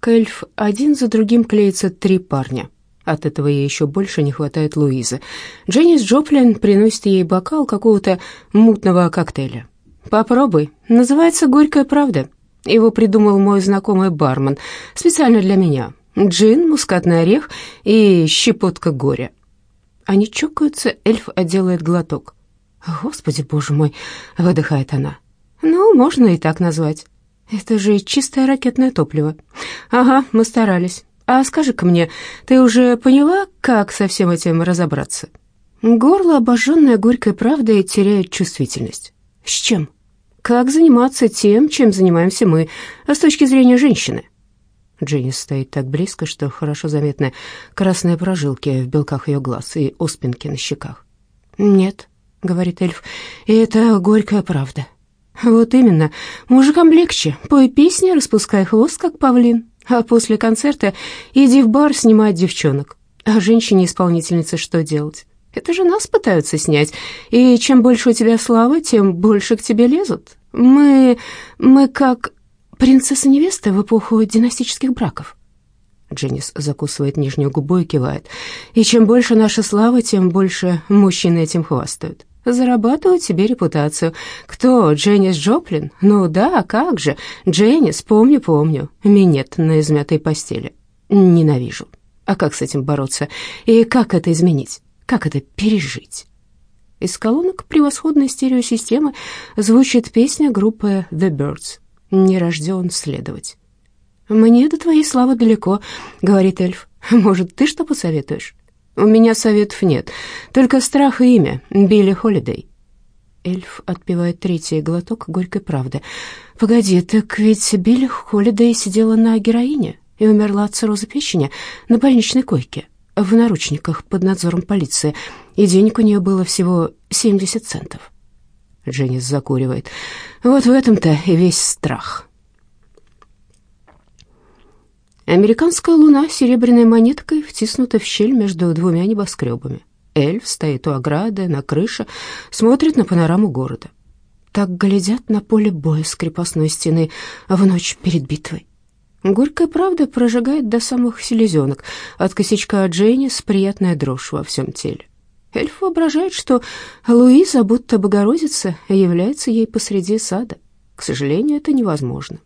к эльф один за другим клеятся три парня. От этого ей еще больше не хватает Луизы. Дженнис Джоплин приносит ей бокал какого-то мутного коктейля. «Попробуй. Называется «Горькая правда». Его придумал мой знакомый бармен. Специально для меня. Джин, мускатный орех и щепотка горя». Они чокаются, эльф отделает глоток. «Господи, боже мой!» — выдыхает она. «Ну, можно и так назвать. Это же чистое ракетное топливо. Ага, мы старались. А скажи-ка мне, ты уже поняла, как со всем этим разобраться? Горло, обожженное горькой правдой, теряет чувствительность. С чем? Как заниматься тем, чем занимаемся мы, а с точки зрения женщины? Дженни стоит так близко, что хорошо заметны красные прожилки в белках ее глаз и оспинки на щеках. «Нет», — говорит эльф, — «и это горькая правда». «Вот именно. Мужикам легче. Пой песни, распускай хвост, как павлин. А после концерта иди в бар снимать девчонок. А женщине-исполнительнице что делать? Это же нас пытаются снять. И чем больше у тебя славы, тем больше к тебе лезут. Мы... мы как принцесса-невеста в эпоху династических браков». Дженнис закусывает нижнюю губу и кивает. «И чем больше наша слава, тем больше мужчины этим хвастают. Зарабатывают себе репутацию. Кто? Дженнис Джоплин? Ну да, как же. Дженнис, помню, помню. Минет на измятой постели. Ненавижу. А как с этим бороться? И как это изменить? Как это пережить? Из колонок превосходной стереосистемы звучит песня группы The Birds «Не рожден следовать». «Мне до твоей славы далеко», — говорит эльф. «Может, ты что посоветуешь?» У меня советов нет, только страх и имя Билли Холидей. Эльф отпивает третий глоток горькой правды. «Погоди, так ведь Билли Холидей сидела на героине и умерла от цирроза печени на больничной койке, в наручниках под надзором полиции, и денег у нее было всего 70 центов». Дженнис закуривает. «Вот в этом-то и весь страх». Американская луна серебряной монеткой втиснута в щель между двумя небоскребами. Эльф стоит у ограды, на крыше, смотрит на панораму города. Так глядят на поле боя с крепостной стены в ночь перед битвой. Горькая правда прожигает до самых селезенок, от косячка Джейни с приятная дрожь во всем теле. Эльф воображает, что Луиза, будто Богородица, является ей посреди сада. К сожалению, это невозможно.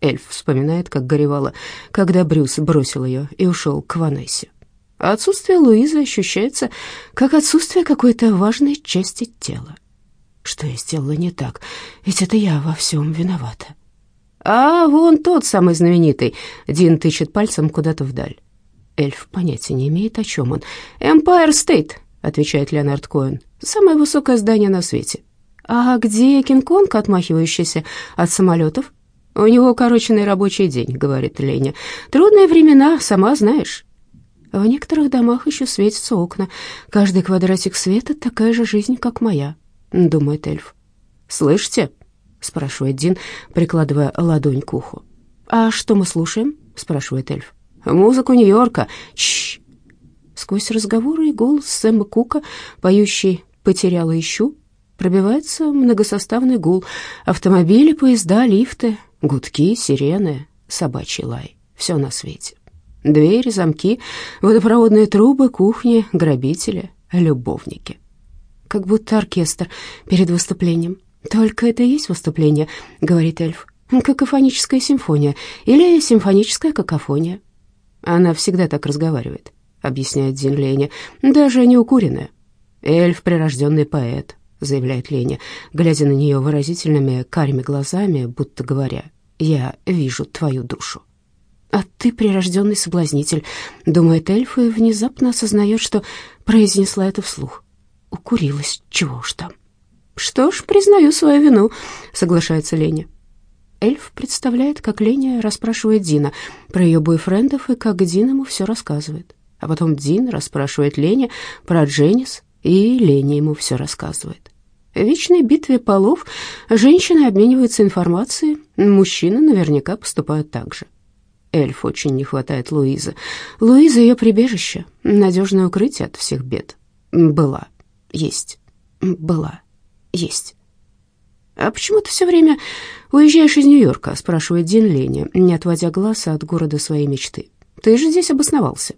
Эльф вспоминает, как горевала, когда Брюс бросил ее и ушел к Ванессе. Отсутствие Луизы ощущается как отсутствие какой-то важной части тела. Что я сделала не так? Ведь это я во всем виновата. А вон тот самый знаменитый. Дин тычет пальцем куда-то вдаль. Эльф понятия не имеет, о чем он. «Эмпайр Стейт», — отвечает Леонард Коэн. «Самое высокое здание на свете». «А где Кинг-Конг, отмахивающийся от самолетов?» «У него укороченный рабочий день», — говорит Леня. «Трудные времена, сама знаешь». В некоторых домах еще светятся окна. Каждый квадратик света — такая же жизнь, как моя, — думает эльф. «Слышите?» — спрашивает Дин, прикладывая ладонь к уху. «А что мы слушаем?» — спрашивает эльф. «Музыку Нью-Йорка. Чш!» Сквозь разговоры и голос Сэма Кука, поющий «Потеряла ищу», пробивается многосоставный гул. Автомобили, поезда, лифты, Гудки, сирены, собачий лай. Все на свете. Двери, замки, водопроводные трубы, кухни, грабители, любовники. Как будто оркестр перед выступлением. «Только это и есть выступление», — говорит эльф. «Какофоническая симфония или симфоническая какофония». Она всегда так разговаривает, объясняет Дин Леня, даже не укуренная. Эльф — прирожденный поэт, — заявляет Леня, глядя на нее выразительными карими глазами, будто говоря, «Я вижу твою душу». «А ты прирожденный соблазнитель», — думает эльф и внезапно осознает, что произнесла это вслух. Укурилась, чего уж там. «Что ж, признаю свою вину», — соглашается Леня. Эльф представляет, как Леня расспрашивает Дина про ее бойфрендов и как Дин ему все рассказывает. А потом Дин расспрашивает Леня про Дженнис, и Леня ему все рассказывает. В вечной битве полов женщины обмениваются информацией, мужчины наверняка поступают так же. Эльф очень не хватает Луизы. Луиза ее прибежище, надежное укрытие от всех бед. Была, есть, была, есть. «А почему ты все время уезжаешь из Нью-Йорка?» — спрашивает Дин Лени, не отводя глаз от города своей мечты. «Ты же здесь обосновался».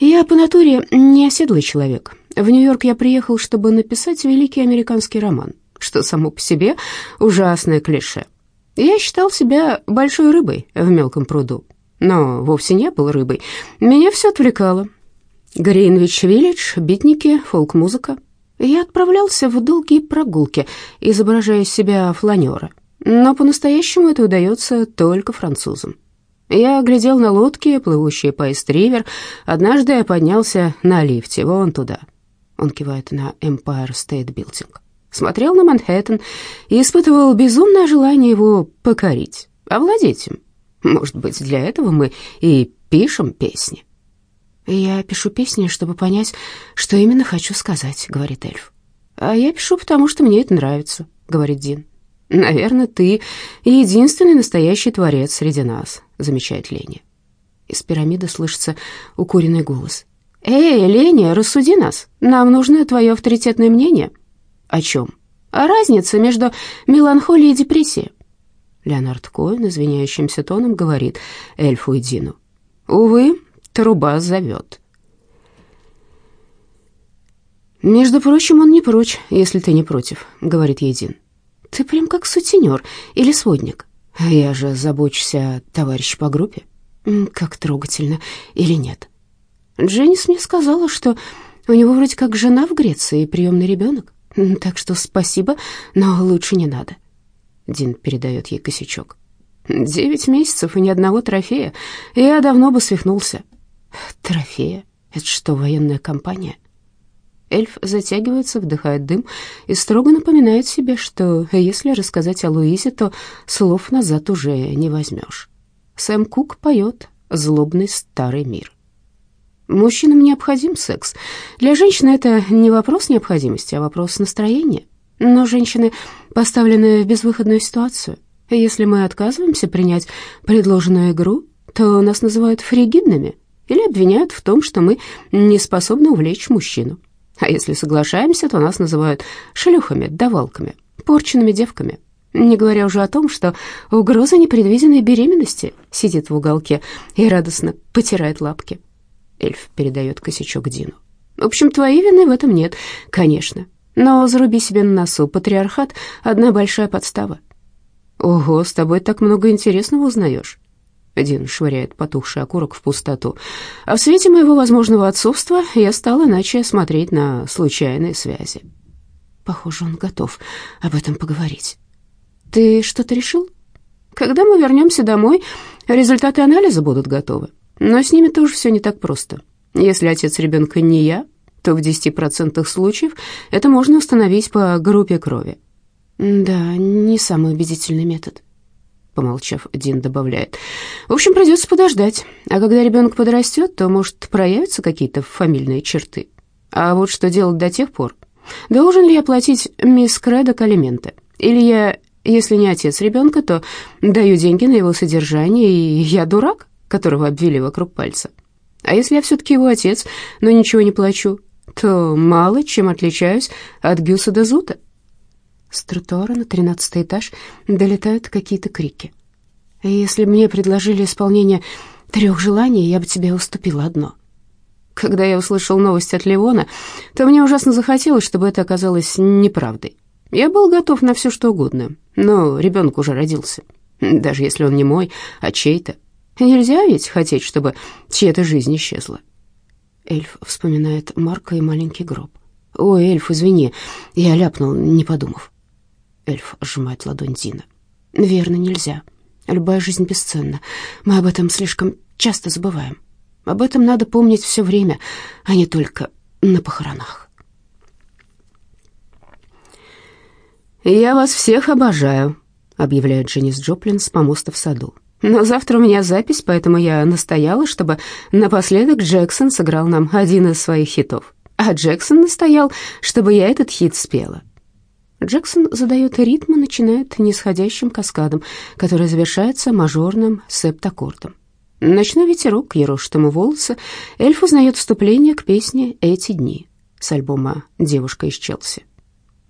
«Я по натуре не оседлый человек. В Нью-Йорк я приехал, чтобы написать великий американский роман, что само по себе ужасное клише. Я считал себя большой рыбой в мелком пруду, но вовсе не был рыбой. Меня все отвлекало. Гринвич-Виллидж, битники, фолк-музыка. Я отправлялся в долгие прогулки, изображая себя фланера. Но по-настоящему это удается только французам. Я глядел на лодки, плывущие по Эстривер. Однажды я поднялся на лифте, вон туда. Он кивает на Empire State Building. Смотрел на Манхэттен и испытывал безумное желание его покорить, овладеть им. Может быть, для этого мы и пишем песни. «Я пишу песни, чтобы понять, что именно хочу сказать», — говорит эльф. «А я пишу, потому что мне это нравится», — говорит Дин. «Наверное, ты единственный настоящий творец среди нас», — замечает Леня. Из пирамиды слышится укуренный голос. «Эй, Леня, рассуди нас. Нам нужно твое авторитетное мнение». «О чем?» «О разнице между меланхолией и депрессией». Леонард Коэн извиняющимся тоном говорит эльфу и Дину. «Увы, труба зовет». «Между прочим, он не прочь, если ты не против», — говорит Един. «Ты прям как сутенер или сводник. Я же забочусь о товарище по группе. Как трогательно или нет?» Дженнис мне сказала, что у него вроде как жена в Греции и приемный ребенок. Так что спасибо, но лучше не надо. Дин передает ей косячок. Девять месяцев и ни одного трофея. Я давно бы свихнулся. Трофея? Это что, военная компания? Эльф затягивается, вдыхает дым и строго напоминает себе, что если рассказать о Луизе, то слов назад уже не возьмешь. Сэм Кук поет «Злобный старый мир». Мужчинам необходим секс. Для женщины это не вопрос необходимости, а вопрос настроения. Но женщины поставлены в безвыходную ситуацию. Если мы отказываемся принять предложенную игру, то нас называют фригидными или обвиняют в том, что мы не способны увлечь мужчину. А если соглашаемся, то нас называют шлюхами, давалками, порченными девками. Не говоря уже о том, что угроза непредвиденной беременности сидит в уголке и радостно потирает лапки. Эльф передает косячок Дину. В общем, твоей вины в этом нет, конечно. Но заруби себе на носу, патриархат — одна большая подстава. Ого, с тобой так много интересного узнаешь. Дин швыряет потухший окурок в пустоту. А в свете моего возможного отцовства я стал иначе смотреть на случайные связи. Похоже, он готов об этом поговорить. Ты что-то решил? Когда мы вернемся домой, результаты анализа будут готовы. Но с ними тоже все не так просто. Если отец ребенка не я, то в 10% случаев это можно установить по группе крови. Да, не самый убедительный метод. Помолчав, Дин добавляет. В общем, придется подождать. А когда ребенок подрастет, то, может, проявятся какие-то фамильные черты. А вот что делать до тех пор? Должен ли я платить мисс Кредок алименты? Или я, если не отец ребенка, то даю деньги на его содержание, и я дурак? Которого обвели вокруг пальца. А если я все-таки его отец, но ничего не плачу, то мало чем отличаюсь от Гюса де Зута. С тротуара на тринадцатый этаж долетают какие-то крики. Если бы мне предложили исполнение трех желаний, я бы тебе уступила одно. Когда я услышал новость от Леона, то мне ужасно захотелось, чтобы это оказалось неправдой. Я был готов на все, что угодно, но ребенок уже родился. Даже если он не мой, а чей-то. Нельзя ведь хотеть, чтобы чья-то жизнь исчезла. Эльф вспоминает Марка и маленький гроб. «Ой, эльф, извини, я ляпнул, не подумав». Эльф сжимает ладонь Дина. «Верно, нельзя. Любая жизнь бесценна. Мы об этом слишком часто забываем. Об этом надо помнить все время, а не только на похоронах». «Я вас всех обожаю», — объявляет Дженнис Джоплин с помоста в саду. Но завтра у меня запись, поэтому я настояла, чтобы напоследок Джексон сыграл нам один из своих хитов. А Джексон настоял, чтобы я этот хит спела. Джексон задает ритм и начинает нисходящим каскадом, который завершается мажорным септаккордом. Ночной ветерок ерошит ему волосы. Эльф узнает вступление к песне «Эти дни» с альбома «Девушка из Челси».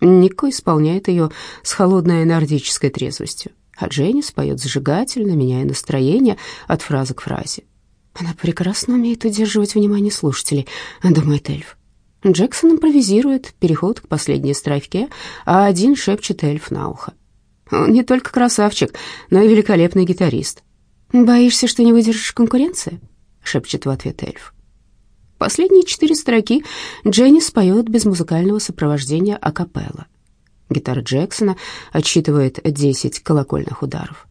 Нико исполняет ее с холодной нордической трезвостью, а Дженни споет зажигательно, меняя настроение от фразы к фразе. Она прекрасно умеет удерживать внимание слушателей, думает эльф. Джексон импровизирует переход к последней строфе, а один шепчет эльф на ухо. Он не только красавчик, но и великолепный гитарист. «Боишься, что не выдержишь конкуренции?» — шепчет в ответ эльф. Последние четыре строки Дженни споет без музыкального сопровождения акапелла. Гитара Джексона отсчитывает десять колокольных ударов.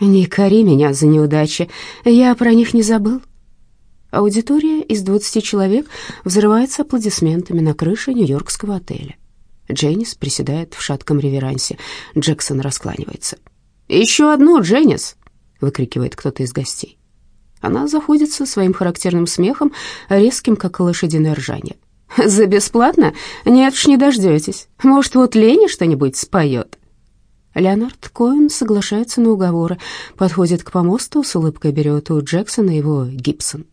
«Не кори меня за неудачи, я про них не забыл». Аудитория из двадцати человек взрывается аплодисментами на крыше нью-йоркского отеля. Дженнис приседает в шатком реверансе. Джексон раскланивается. «Еще одну, Дженнис!» — выкрикивает кто-то из гостей. Она заходится своим характерным смехом, резким, как лошадиное ржание. «За бесплатно? Нет уж, не дождетесь. Может, вот Леня что-нибудь споет?» Леонард Коэн соглашается на уговоры, подходит к помосту, с улыбкой берет у Джексона его Гибсон.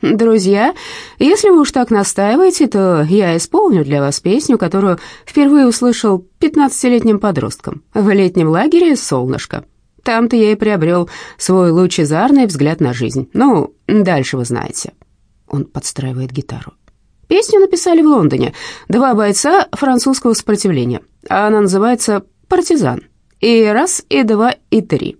«Друзья, если вы уж так настаиваете, то я исполню для вас песню, которую впервые услышал пятнадцатилетним подростком в летнем лагере «Солнышко». Там-то я и приобрел свой лучезарный взгляд на жизнь. Ну, дальше вы знаете». Он подстраивает гитару. Песню написали в Лондоне. Два бойца французского сопротивления. Она называется «Партизан». И раз, и два, и три.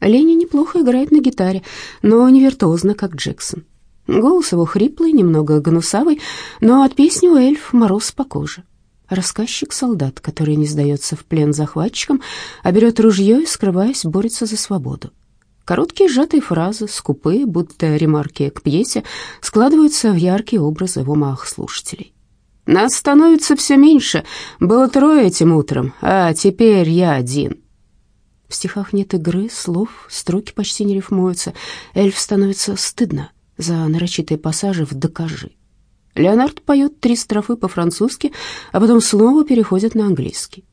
Леня неплохо играет на гитаре, но не виртуозно, как Джексон. Голос его хриплый, немного гнусавый, но от песни у эльф мороз по коже. Рассказчик-солдат, который не сдается в плен захватчикам, а берет ружье и, скрываясь, борется за свободу. Короткие сжатые фразы, скупые, будто ремарки к пьесе, складываются в яркие образы в умах слушателей. «Нас становится все меньше. Было трое этим утром, а теперь я один». В стихах нет игры, слов, строки почти не рифмуются. Эльф становится стыдно за нарочитые пассажи в «докажи». Леонард поет три строфы по-французски, а потом снова переходит на английский.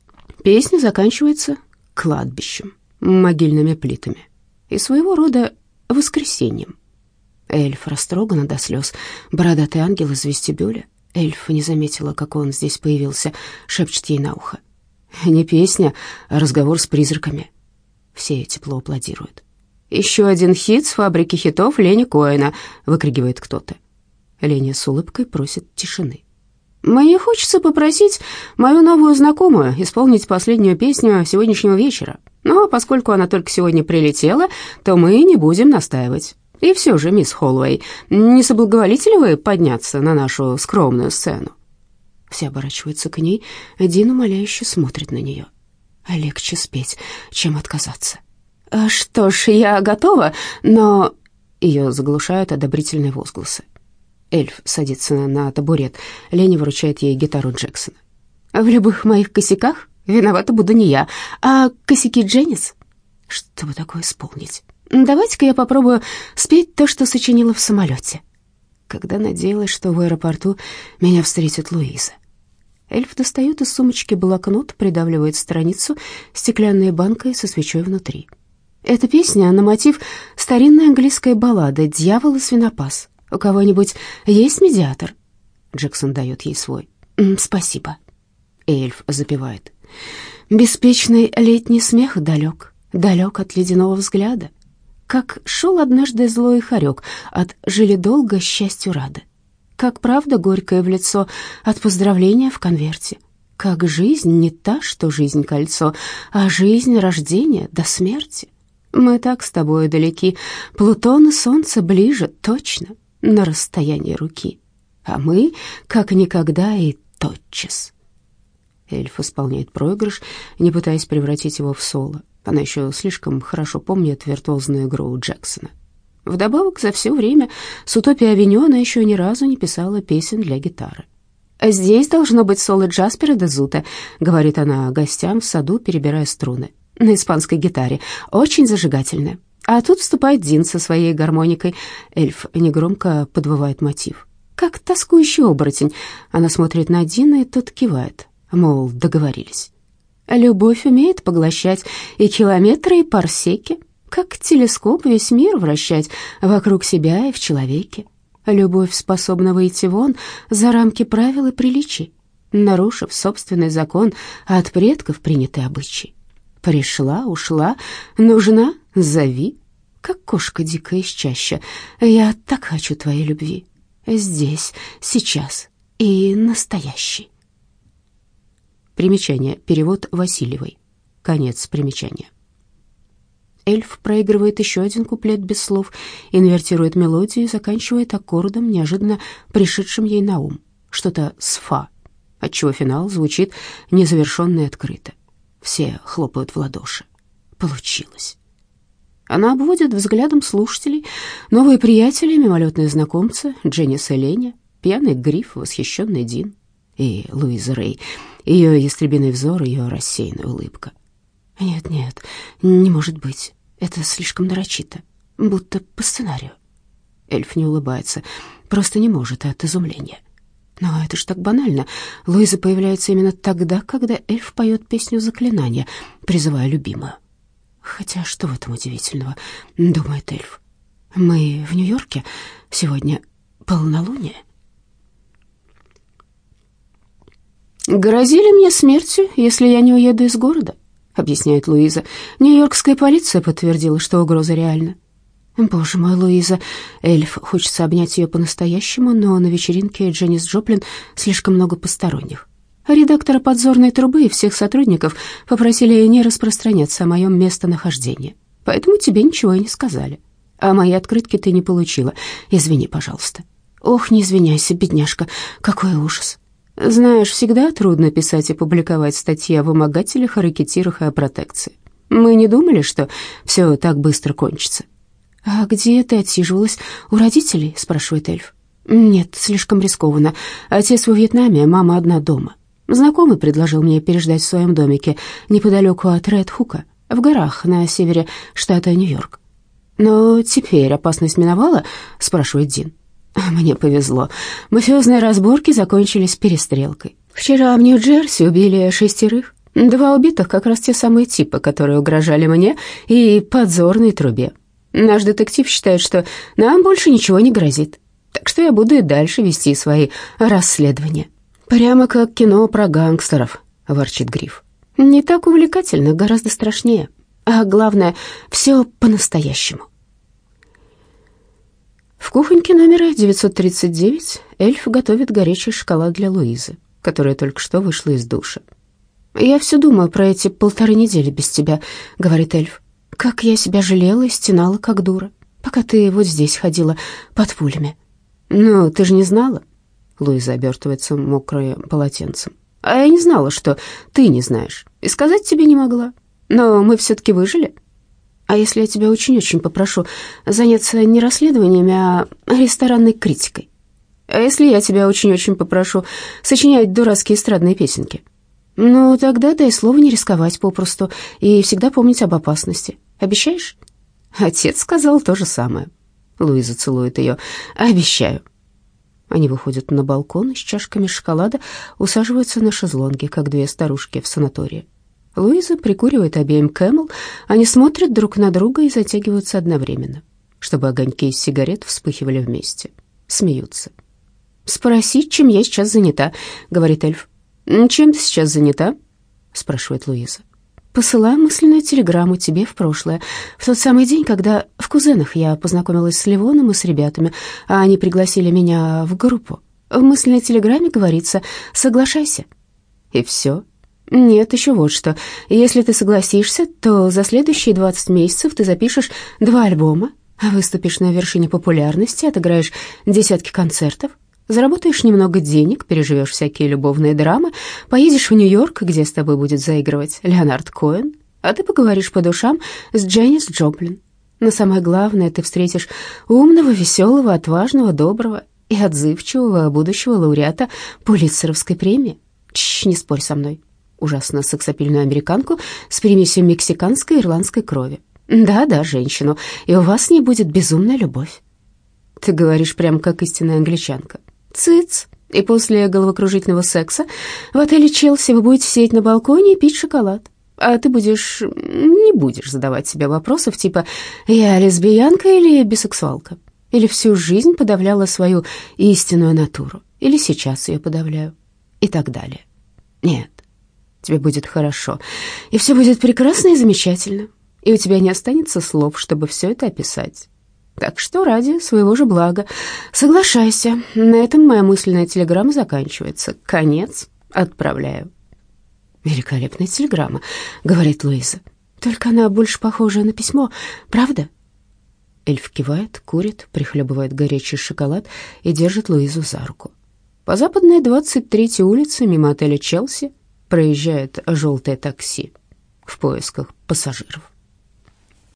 Песня заканчивается кладбищем, могильными плитами и своего рода воскресением. Эльф растрогана до слез, бородатый ангел из вестибюля. Эльф не заметила, как он здесь появился, шепчет ей на ухо. Не песня, а разговор с призраками. Все тепло аплодируют. «Еще один хит с фабрики хитов Лени Коэна», — выкрикивает кто-то. Леня с улыбкой просит тишины. «Мне хочется попросить мою новую знакомую исполнить последнюю песню сегодняшнего вечера. Но поскольку она только сегодня прилетела, то мы не будем настаивать. И все же, мисс Холлоуэй, не соблаговолите ли вы подняться на нашу скромную сцену?» Все оборачиваются к ней, один умоляюще смотрит на нее. Легче спеть, чем отказаться. «А «Что ж, я готова, но...» Ее заглушают одобрительные возгласы. Эльф садится на табурет. Леня вручает ей гитару Джексона. «В любых моих косяках виновата буду не я, а косяки Дженнис. Что бы такое исполнить? Давайте-ка я попробую спеть то, что сочинила в самолете». Когда надеялась, что в аэропорту меня встретит Луиза. Эльф достает из сумочки блокнот, придавливает страницу стеклянной банкой со свечой внутри. Эта песня на мотив старинной английской баллады «Дьявол и свинопас». У кого-нибудь есть медиатор?» Джексон дает ей свой. «Спасибо». Эльф запевает. «Беспечный летний смех далек, далек от ледяного взгляда, как шел однажды злой хорек, от жили долго счастью рада, как правда горькая в лицо от поздравления в конверте, как жизнь не та, что жизнь кольцо, а жизнь рождения до смерти. Мы так с тобой далеки, Плутон и солнце ближе, точно, на расстоянии руки, а мы как никогда и тотчас. Эльф исполняет проигрыш, не пытаясь превратить его в соло. Она еще слишком хорошо помнит виртуозную игру Джексона. Вдобавок, за все время с «Утопией-авеню» она еще ни разу не писала песен для гитары. «Здесь должно быть соло Джаспера де Зута», — говорит она гостям в саду, перебирая струны. «На испанской гитаре. Очень зажигательная. А тут вступает Дин со своей гармоникой. Эльф негромко подвывает мотив. Как тоскующий оборотень. Она смотрит на Дина, и тот кивает. Мол, договорились. Любовь умеет поглощать и километры, и парсеки. Как телескоп весь мир вращать вокруг себя и в человеке. Любовь способна выйти вон за рамки правил и приличий. нарушив собственный закон, от предков принятый обычай. Пришла, ушла, нужна, зови, как кошка дикая из чаща. Я так хочу твоей любви, здесь, сейчас и настоящий. Примечание. Перевод Васильевой. Конец примечания. Эльф проигрывает еще один куплет без слов, инвертирует мелодию и заканчивает аккордом, неожиданно пришедшим ей на ум. Что-то с фа, отчего финал звучит незавершенно и открыто. Все хлопают в ладоши. Получилось. Она обводит взглядом слушателей, новые приятели, мимолетные знакомцы, Дженнис и Леня, пьяный Гриф, восхищенный Дин и Луиза Рэй, ее ястребиный взор, ее рассеянная улыбка. Нет, нет, не может быть. Это слишком нарочито, будто по сценарию. Эльф не улыбается, просто не может от изумления. Но это ж так банально. Луиза появляется именно тогда, когда эльф поет песню заклинания, призывая любимую. Хотя что в этом удивительного, думает эльф. Мы в Нью-Йорке, сегодня полнолуние. «Грозили мне смертью, если я не уеду из города», — объясняет Луиза. «Нью-Йоркская полиция подтвердила, что угроза реальна». «Боже мой, Луиза!» Эльф хочется обнять ее по-настоящему, но на вечеринке Дженнис Джоплин слишком много посторонних. Редактора подзорной трубы и всех сотрудников попросили не распространяться о моем местонахождении, поэтому тебе ничего и не сказали. А мои открытки ты не получила. Извини, пожалуйста. Ох, не извиняйся, бедняжка, какой ужас. Знаешь, всегда трудно писать и публиковать статьи о вымогателях, о рэкетирах и о протекции. Мы не думали, что все так быстро кончится. «А где ты отсиживалась? У родителей?» — спрашивает эльф. «Нет, слишком рискованно. Отец во Вьетнаме, мама одна дома. Знакомый предложил мне переждать в своем домике неподалеку от Ред-Хука, в горах на севере штата Нью-Йорк. «Но теперь опасность миновала?» — спрашивает Дин. Мне повезло. Мафиозные разборки закончились перестрелкой. Вчера в Нью-Джерси убили шестерых. Два убитых как раз те самые типы, которые угрожали мне и подзорной трубе. Наш детектив считает, что нам больше ничего не грозит. Так что я буду и дальше вести свои расследования. Прямо как кино про гангстеров, ворчит Гриф. Не так увлекательно, гораздо страшнее. А главное, все по-настоящему. В кухоньке номера 939 эльф готовит горячий шоколад для Луизы, которая только что вышла из душа. «Я все думаю про эти полторы недели без тебя», — говорит эльф. «Как я себя жалела и стенала, как дура, пока ты вот здесь ходила под пулями». «Ну, ты же не знала?» Луиза обертывается мокрым полотенцем. «А я не знала, что ты не знаешь, и сказать тебе не могла. Но мы все-таки выжили». А если я тебя очень-очень попрошу заняться не расследованиями, а ресторанной критикой? А если я тебя очень-очень попрошу сочинять дурацкие эстрадные песенки? Ну, тогда дай слово не рисковать попросту и всегда помнить об опасности. Обещаешь? Отец сказал то же самое. Луиза целует ее. Обещаю. Они выходят на балкон с чашками шоколада, усаживаются на шезлонги, как две старушки в санатории. Луиза прикуривает обеим Кэмел, они смотрят друг на друга и затягиваются одновременно, чтобы огоньки из сигарет вспыхивали вместе. Смеются. «Спроси, чем я сейчас занята», — говорит эльф. «Чем ты сейчас занята?» — спрашивает Луиза. «Посылаю мысленную телеграмму тебе в прошлое, в тот самый день, когда в Кузенах я познакомилась с Ливоном и с ребятами, а они пригласили меня в группу. В мысленной телеграмме говорится «соглашайся». И все. «Нет, еще вот что. Если ты согласишься, то за следующие 20 месяцев ты запишешь два альбома, выступишь на вершине популярности, отыграешь десятки концертов, заработаешь немного денег, переживешь всякие любовные драмы, поедешь в Нью-Йорк, где с тобой будет заигрывать Леонард Коэн, а ты поговоришь по душам с Дженнис Джоплин. Но самое главное, ты встретишь умного, веселого, отважного, доброго и отзывчивого будущего лауреата Пулитцеровской премии. Чш, не спорь со мной ужасно сексапильную американку с примесью мексиканской и ирландской крови. Да-да, женщину, и у вас с ней будет безумная любовь. Ты говоришь прям как истинная англичанка. Цыц. И после головокружительного секса в отеле «Челси» вы будете сидеть на балконе и пить шоколад. А ты будешь... не будешь задавать себе вопросов типа «Я лесбиянка или бисексуалка?» Или всю жизнь подавляла свою истинную натуру? Или сейчас ее подавляю? И так далее. Нет, тебе будет хорошо, и все будет прекрасно и замечательно, и у тебя не останется слов, чтобы все это описать. Так что ради своего же блага соглашайся. На этом моя мысленная телеграмма заканчивается. Конец. Отправляю. Великолепная телеграмма, говорит Луиза. Только она больше похожа на письмо, правда? Эльф кивает, курит, прихлебывает горячий шоколад и держит Луизу за руку. По западной 23-й улице мимо отеля «Челси» проезжает желтое такси в поисках пассажиров.